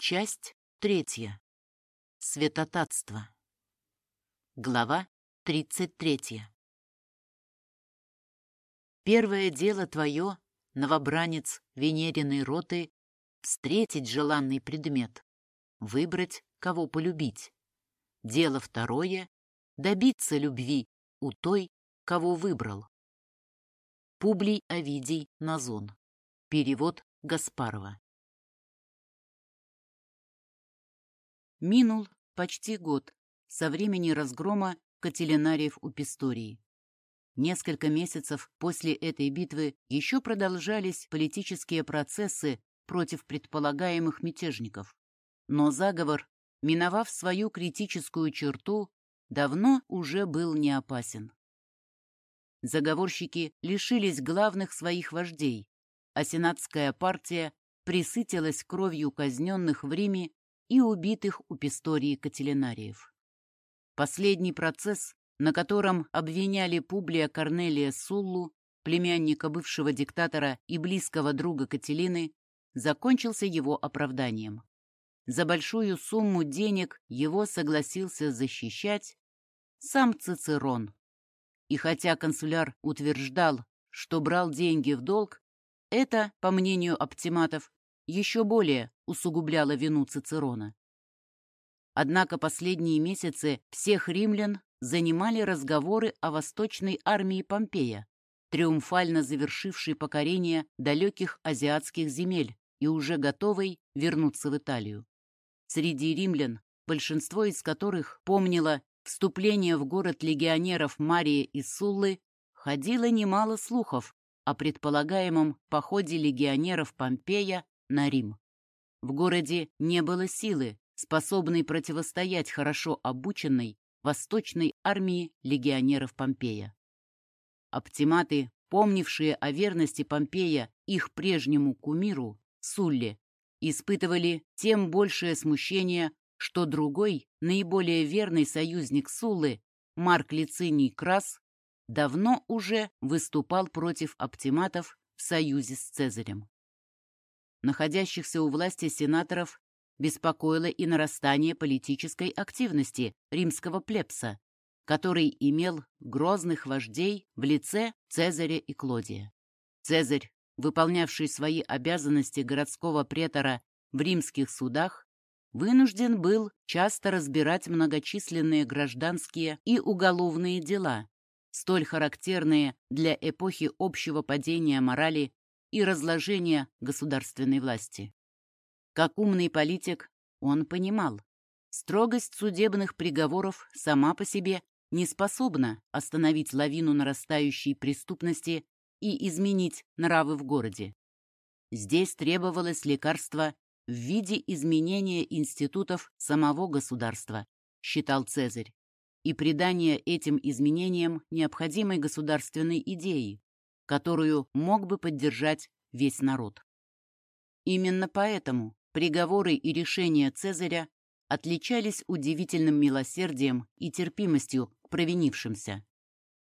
Часть третья. Светотатство. Глава тридцать третья. Первое дело твое, новобранец Венериной роты, встретить желанный предмет, выбрать, кого полюбить. Дело второе — добиться любви у той, кого выбрал. Публий Овидий Назон. Перевод Гаспарова. Минул почти год со времени разгрома Кателинариев у Пистории. Несколько месяцев после этой битвы еще продолжались политические процессы против предполагаемых мятежников. Но заговор, миновав свою критическую черту, давно уже был не опасен. Заговорщики лишились главных своих вождей, а сенатская партия присытилась кровью казненных в Риме и убитых у Пистории Кателинариев. Последний процесс, на котором обвиняли Публия Корнелия Суллу, племянника бывшего диктатора и близкого друга Кателины, закончился его оправданием. За большую сумму денег его согласился защищать сам Цицерон. И хотя консуляр утверждал, что брал деньги в долг, это, по мнению оптиматов, еще более усугубляло вину Цицерона. Однако последние месяцы всех римлян занимали разговоры о восточной армии Помпея, триумфально завершившей покорение далеких азиатских земель и уже готовой вернуться в Италию. Среди римлян, большинство из которых помнило вступление в город легионеров Марии и Суллы, ходило немало слухов о предполагаемом походе легионеров Помпея на Рим. В городе не было силы, способной противостоять хорошо обученной восточной армии легионеров Помпея. Оптиматы, помнившие о верности Помпея их прежнему кумиру, Сулле, испытывали тем большее смущение, что другой, наиболее верный союзник Суллы, Марк Лициний Крас, давно уже выступал против оптиматов в союзе с Цезарем находящихся у власти сенаторов, беспокоило и нарастание политической активности римского плебса, который имел грозных вождей в лице Цезаря и Клодия. Цезарь, выполнявший свои обязанности городского претора в римских судах, вынужден был часто разбирать многочисленные гражданские и уголовные дела, столь характерные для эпохи общего падения морали и разложения государственной власти. Как умный политик, он понимал, строгость судебных приговоров сама по себе не способна остановить лавину нарастающей преступности и изменить нравы в городе. Здесь требовалось лекарство в виде изменения институтов самого государства, считал Цезарь, и придание этим изменениям необходимой государственной идеи, которую мог бы поддержать весь народ. Именно поэтому приговоры и решения Цезаря отличались удивительным милосердием и терпимостью к провинившимся.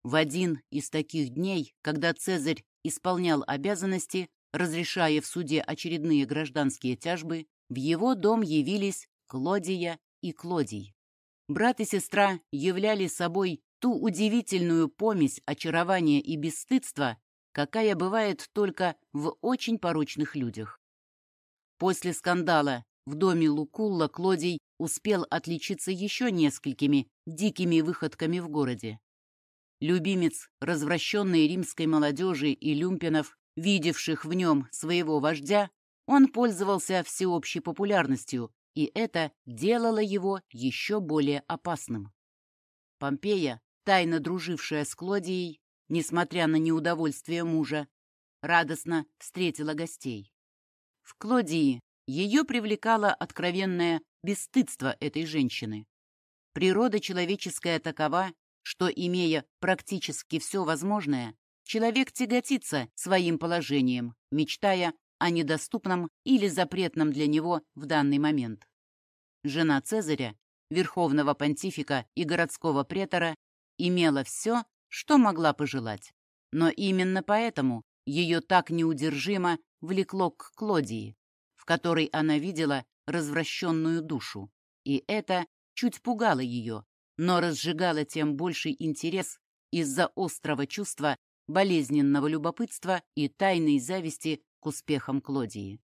В один из таких дней, когда Цезарь исполнял обязанности, разрешая в суде очередные гражданские тяжбы, в его дом явились Клодия и Клодий. Брат и сестра являли собой ту удивительную помесь очарования и бесстыдства, какая бывает только в очень порочных людях. После скандала в доме Лукулла Клодий успел отличиться еще несколькими дикими выходками в городе. Любимец развращенной римской молодежи и люмпинов, видевших в нем своего вождя, он пользовался всеобщей популярностью, и это делало его еще более опасным. Помпея, тайно дружившая с Клодией, несмотря на неудовольствие мужа, радостно встретила гостей. В Клодии ее привлекало откровенное бесстыдство этой женщины. Природа человеческая такова, что, имея практически все возможное, человек тяготится своим положением, мечтая о недоступном или запретном для него в данный момент. Жена Цезаря, верховного понтифика и городского претора, имела все, что могла пожелать. Но именно поэтому ее так неудержимо влекло к Клодии. в которой она видела развращенную душу. И это чуть пугало ее, но разжигало тем больший интерес из-за острого чувства болезненного любопытства и тайной зависти к успехам Клодии.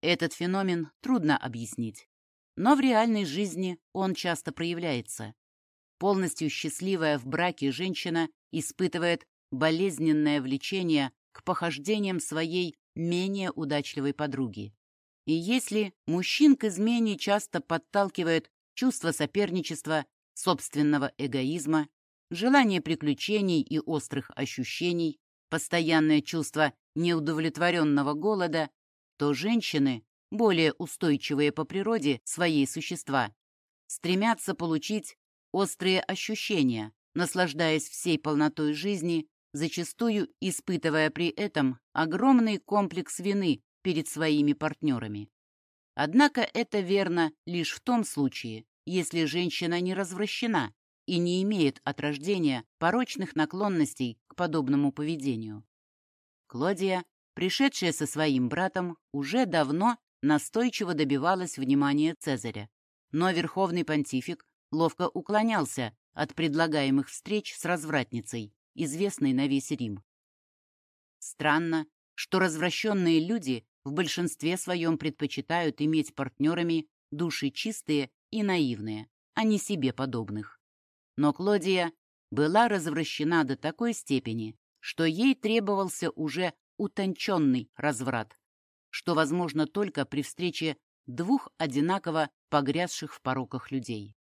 Этот феномен трудно объяснить, но в реальной жизни он часто проявляется. Полностью счастливая в браке женщина испытывает болезненное влечение к похождениям своей менее удачливой подруги. И если мужчин к измене часто подталкивает чувство соперничества, собственного эгоизма, желание приключений и острых ощущений, постоянное чувство неудовлетворенного голода, то женщины, более устойчивые по природе своей существа, стремятся получить острые ощущения, наслаждаясь всей полнотой жизни, зачастую испытывая при этом огромный комплекс вины перед своими партнерами. Однако это верно лишь в том случае, если женщина не развращена и не имеет от рождения порочных наклонностей к подобному поведению. Клодия, пришедшая со своим братом, уже давно настойчиво добивалась внимания Цезаря, но верховный понтифик ловко уклонялся от предлагаемых встреч с развратницей, известной на весь Рим. Странно, что развращенные люди в большинстве своем предпочитают иметь партнерами души чистые и наивные, а не себе подобных. Но Клодия была развращена до такой степени, что ей требовался уже утонченный разврат, что возможно только при встрече двух одинаково погрязших в пороках людей.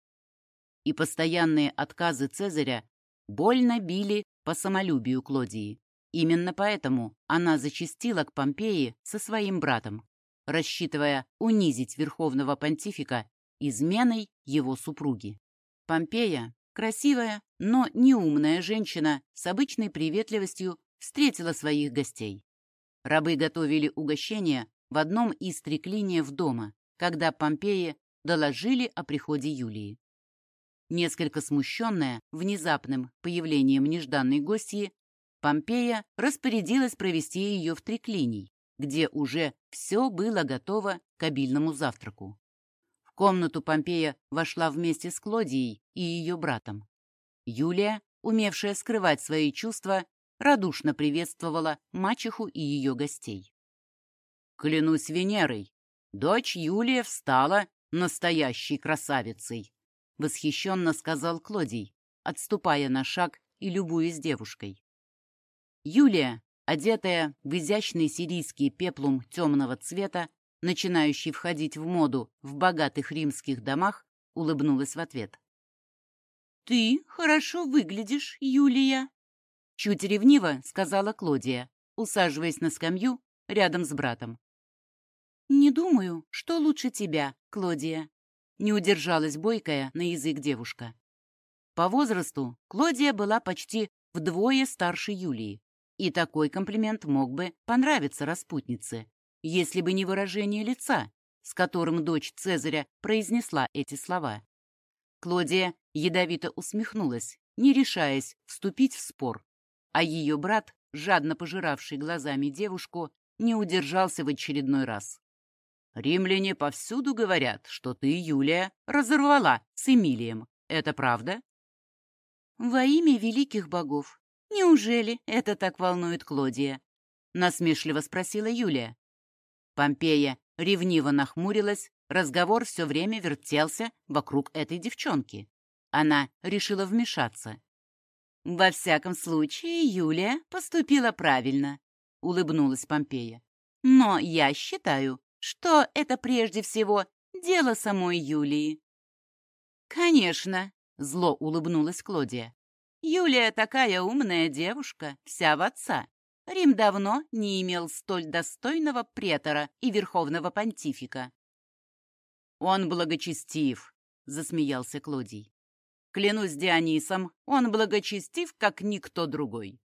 И постоянные отказы Цезаря больно били по самолюбию Клодии. Именно поэтому она зачастила к Помпеи со своим братом, рассчитывая унизить верховного понтифика изменой его супруги. Помпея, красивая, но неумная женщина с обычной приветливостью встретила своих гостей. Рабы готовили угощение в одном из триклиниев дома, когда Помпеи доложили о приходе Юлии. Несколько смущенная внезапным появлением нежданной гостьи, Помпея распорядилась провести ее в триклиний, где уже все было готово к обильному завтраку комнату Помпея вошла вместе с Клодией и ее братом. Юлия, умевшая скрывать свои чувства, радушно приветствовала мачеху и ее гостей. «Клянусь Венерой, дочь Юлия встала настоящей красавицей», — восхищенно сказал Клодий, отступая на шаг и любуясь девушкой. Юлия, одетая в изящный сирийский пеплум темного цвета, начинающий входить в моду в богатых римских домах, улыбнулась в ответ. «Ты хорошо выглядишь, Юлия», — чуть ревниво сказала Клодия, усаживаясь на скамью рядом с братом. «Не думаю, что лучше тебя, Клодия», — не удержалась бойкая на язык девушка. По возрасту Клодия была почти вдвое старше Юлии, и такой комплимент мог бы понравиться распутнице, если бы не выражение лица, с которым дочь Цезаря произнесла эти слова. Клодия ядовито усмехнулась, не решаясь вступить в спор, а ее брат, жадно пожиравший глазами девушку, не удержался в очередной раз. «Римляне повсюду говорят, что ты, Юлия, разорвала с Эмилием. Это правда?» «Во имя великих богов. Неужели это так волнует Клодия?» — насмешливо спросила Юлия. Помпея ревниво нахмурилась, разговор все время вертелся вокруг этой девчонки. Она решила вмешаться. «Во всяком случае, Юлия поступила правильно», — улыбнулась Помпея. «Но я считаю, что это прежде всего дело самой Юлии». «Конечно», — зло улыбнулась Клодия. «Юлия такая умная девушка, вся в отца. Рим давно не имел столь достойного претора и верховного понтифика. «Он благочестив», — засмеялся Клодий. «Клянусь Дионисом, он благочестив, как никто другой.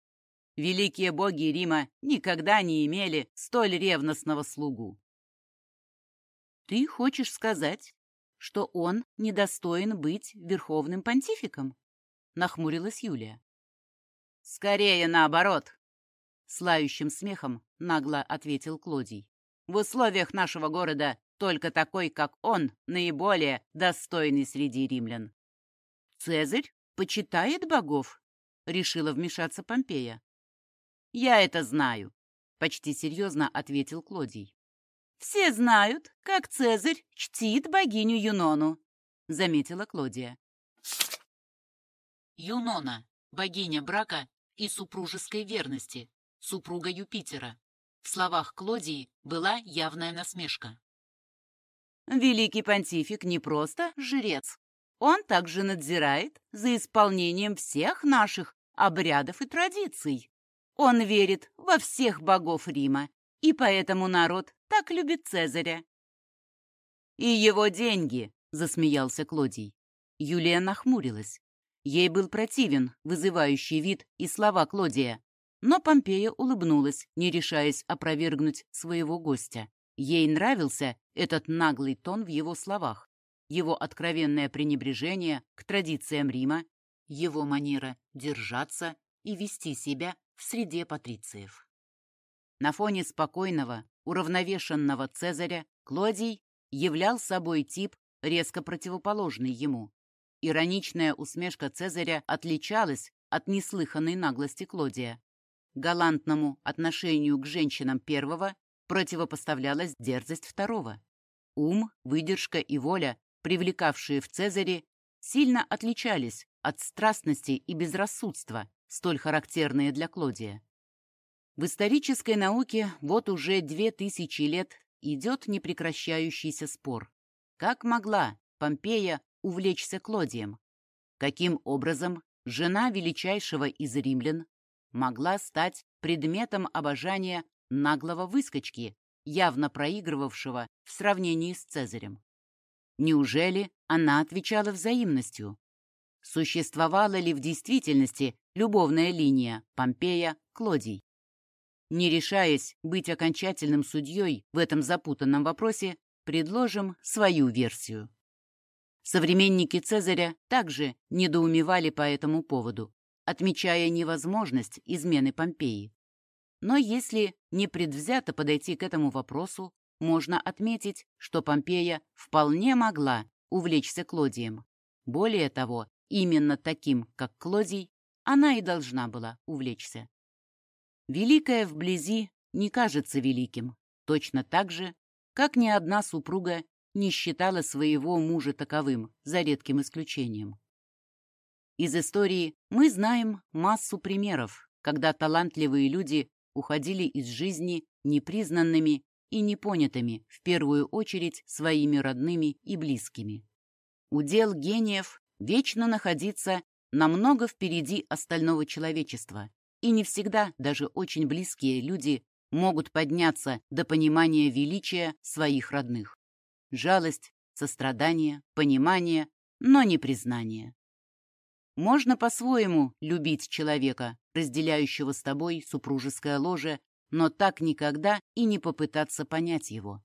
Великие боги Рима никогда не имели столь ревностного слугу». «Ты хочешь сказать, что он недостоин быть верховным понтификом?» — нахмурилась Юлия. «Скорее наоборот», с смехом нагло ответил Клодий. В условиях нашего города только такой, как он, наиболее достойный среди римлян. «Цезарь почитает богов?» — решила вмешаться Помпея. «Я это знаю», — почти серьезно ответил Клодий. «Все знают, как Цезарь чтит богиню Юнону», — заметила Клодия. Юнона — богиня брака и супружеской верности, супруга Юпитера. В словах Клодии была явная насмешка. Великий понтифик не просто жрец. Он также надзирает за исполнением всех наших обрядов и традиций. Он верит во всех богов Рима, и поэтому народ так любит Цезаря. «И его деньги», — засмеялся Клодий. Юлия нахмурилась. Ей был противен вызывающий вид и слова Клодия. Но Помпея улыбнулась, не решаясь опровергнуть своего гостя. Ей нравился этот наглый тон в его словах, его откровенное пренебрежение к традициям Рима, его манера держаться и вести себя в среде патрициев. На фоне спокойного, уравновешенного Цезаря Клодий являл собой тип, резко противоположный ему. Ироничная усмешка Цезаря отличалась от неслыханной наглости Клодия. Галантному отношению к женщинам первого противопоставлялась дерзость второго. Ум, выдержка и воля, привлекавшие в Цезаре, сильно отличались от страстности и безрассудства, столь характерные для Клодия. В исторической науке вот уже две тысячи лет идет непрекращающийся спор. Как могла Помпея увлечься Клодием? Каким образом жена величайшего из римлян могла стать предметом обожания наглого выскочки, явно проигрывавшего в сравнении с Цезарем. Неужели она отвечала взаимностью? Существовала ли в действительности любовная линия Помпея-Клодий? Не решаясь быть окончательным судьей в этом запутанном вопросе, предложим свою версию. Современники Цезаря также недоумевали по этому поводу, отмечая невозможность измены Помпеи. Но если непредвзято подойти к этому вопросу, можно отметить, что Помпея вполне могла увлечься Клодием. Более того, именно таким, как Клодий, она и должна была увлечься. Великое вблизи не кажется великим, точно так же, как ни одна супруга не считала своего мужа таковым, за редким исключением. Из истории мы знаем массу примеров, когда талантливые люди уходили из жизни непризнанными и непонятыми, в первую очередь, своими родными и близкими. Удел гениев вечно находиться намного впереди остального человечества, и не всегда даже очень близкие люди могут подняться до понимания величия своих родных. Жалость, сострадание, понимание, но не признание. Можно по-своему любить человека, разделяющего с тобой супружеское ложе, но так никогда и не попытаться понять его.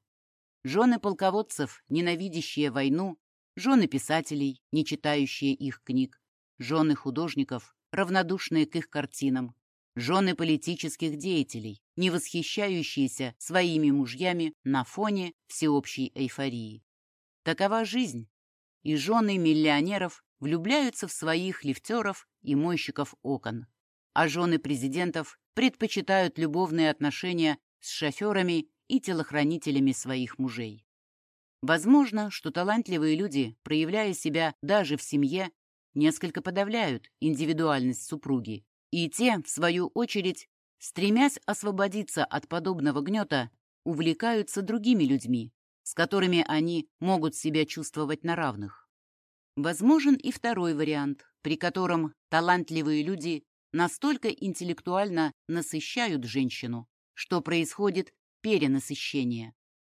Жены полководцев, ненавидящие войну, жены писателей, не читающие их книг, жены художников, равнодушные к их картинам, жены политических деятелей, не восхищающиеся своими мужьями на фоне всеобщей эйфории. Такова жизнь, и жены миллионеров влюбляются в своих лифтеров и мойщиков окон. А жены президентов предпочитают любовные отношения с шоферами и телохранителями своих мужей. Возможно, что талантливые люди, проявляя себя даже в семье, несколько подавляют индивидуальность супруги, и те, в свою очередь, стремясь освободиться от подобного гнета, увлекаются другими людьми, с которыми они могут себя чувствовать на равных. Возможен и второй вариант, при котором талантливые люди настолько интеллектуально насыщают женщину, что происходит перенасыщение.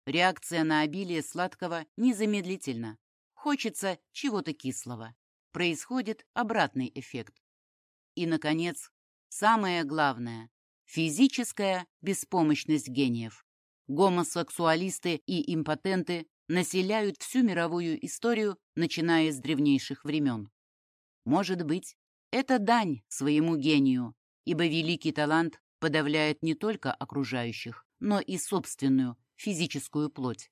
Реакция на обилие сладкого незамедлительна. Хочется чего-то кислого. Происходит обратный эффект. И, наконец, самое главное – физическая беспомощность гениев. Гомосексуалисты и импотенты населяют всю мировую историю, начиная с древнейших времен. Может быть, это дань своему гению, ибо великий талант подавляет не только окружающих, но и собственную физическую плоть.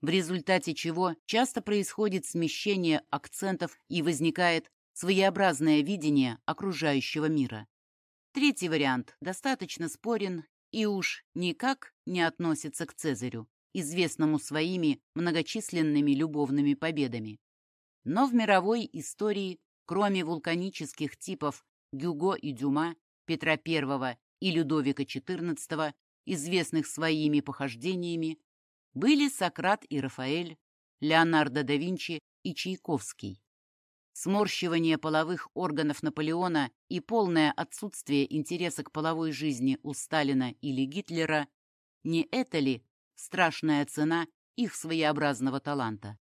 В результате чего часто происходит смещение акцентов и возникает своеобразное видение окружающего мира. Третий вариант достаточно спорен и уж никак не относится к Цезарю, известному своими многочисленными любовными победами. Но в мировой истории, кроме вулканических типов Гюго и Дюма, Петра I и Людовика XIV, известных своими похождениями, были Сократ и Рафаэль, Леонардо да Винчи и Чайковский. Сморщивание половых органов Наполеона и полное отсутствие интереса к половой жизни у Сталина или Гитлера – не это ли страшная цена их своеобразного таланта?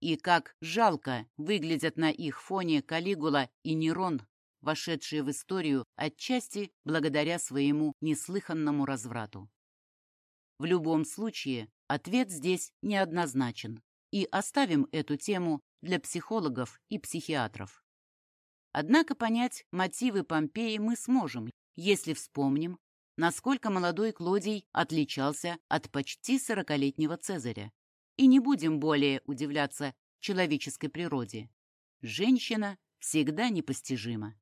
И как жалко выглядят на их фоне Калигула и Нерон, вошедшие в историю отчасти благодаря своему неслыханному разврату. В любом случае, ответ здесь неоднозначен, и оставим эту тему для психологов и психиатров. Однако понять мотивы Помпеи мы сможем, если вспомним, насколько молодой Клодий отличался от почти сорокалетнего Цезаря. И не будем более удивляться человеческой природе. Женщина всегда непостижима.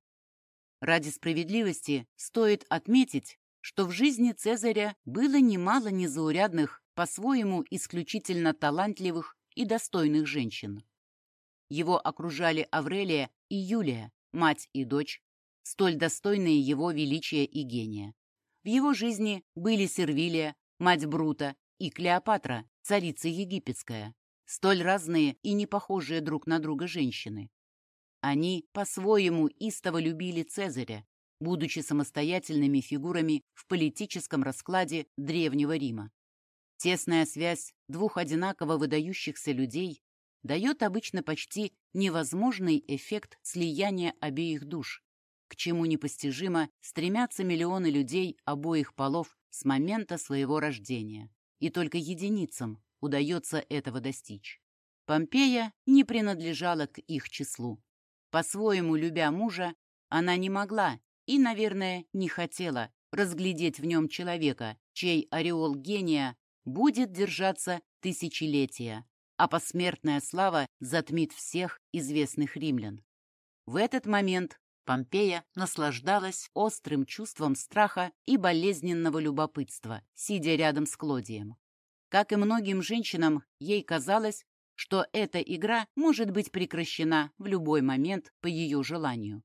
Ради справедливости стоит отметить, что в жизни Цезаря было немало незаурядных, по-своему исключительно талантливых и достойных женщин. Его окружали Аврелия и Юлия, мать и дочь, столь достойные его величия и гения. В его жизни были Сервилия, мать Брута, и Клеопатра, царица египетская, столь разные и не похожие друг на друга женщины. Они по-своему истово любили Цезаря, будучи самостоятельными фигурами в политическом раскладе Древнего Рима. Тесная связь двух одинаково выдающихся людей дает обычно почти невозможный эффект слияния обеих душ, к чему непостижимо стремятся миллионы людей обоих полов с момента своего рождения. И только единицам удается этого достичь. Помпея не принадлежала к их числу. По-своему любя мужа, она не могла и, наверное, не хотела разглядеть в нем человека, чей ореол гения будет держаться тысячелетия, а посмертная слава затмит всех известных римлян. В этот момент Помпея наслаждалась острым чувством страха и болезненного любопытства, сидя рядом с Клодием. Как и многим женщинам, ей казалось, что эта игра может быть прекращена в любой момент по ее желанию.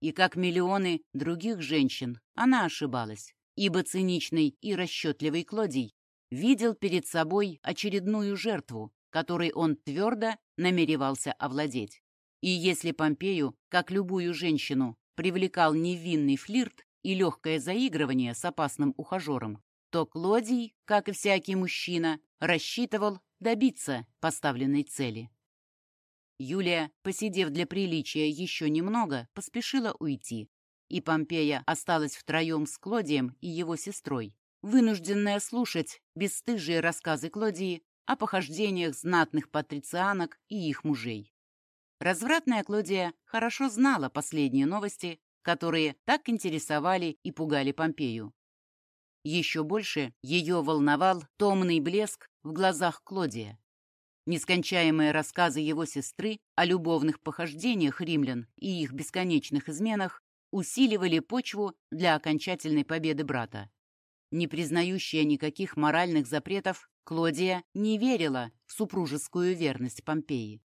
И как миллионы других женщин, она ошибалась, ибо циничный и расчетливый Клодий видел перед собой очередную жертву, которой он твердо намеревался овладеть. И если Помпею, как любую женщину, привлекал невинный флирт и легкое заигрывание с опасным ухажером, то Клодий, как и всякий мужчина, рассчитывал добиться поставленной цели. Юлия, посидев для приличия еще немного, поспешила уйти, и Помпея осталась втроем с Клодием и его сестрой, вынужденная слушать бесстыжие рассказы Клодии о похождениях знатных патрицианок и их мужей. Развратная Клодия хорошо знала последние новости, которые так интересовали и пугали Помпею. Еще больше ее волновал томный блеск в глазах Клодия. Нескончаемые рассказы его сестры о любовных похождениях римлян и их бесконечных изменах усиливали почву для окончательной победы брата. Не признающая никаких моральных запретов, Клодия не верила в супружескую верность Помпеи.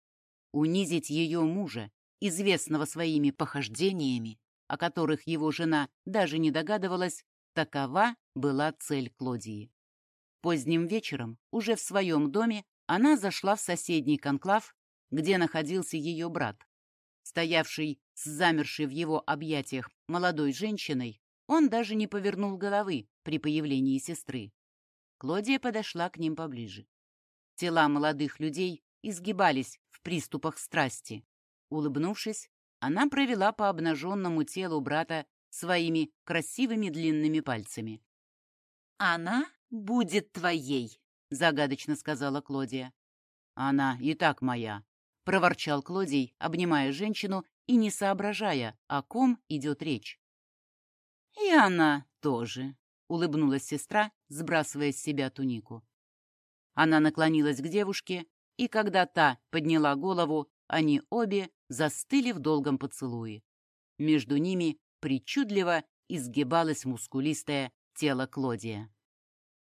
Унизить ее мужа, известного своими похождениями, о которых его жена даже не догадывалась, такова была цель Клодии. Поздним вечером, уже в своем доме, она зашла в соседний конклав, где находился ее брат. Стоявший с замершей в его объятиях молодой женщиной, он даже не повернул головы при появлении сестры. Клодия подошла к ним поближе. Тела молодых людей изгибались в приступах страсти. Улыбнувшись, она провела по обнаженному телу брата своими красивыми длинными пальцами. «Она будет твоей», — загадочно сказала Клодия. «Она и так моя», — проворчал Клодий, обнимая женщину и не соображая, о ком идет речь. «И она тоже», — улыбнулась сестра, сбрасывая с себя тунику. Она наклонилась к девушке, и когда та подняла голову, они обе застыли в долгом поцелуе. Между ними причудливо изгибалось мускулистое тело Клодия.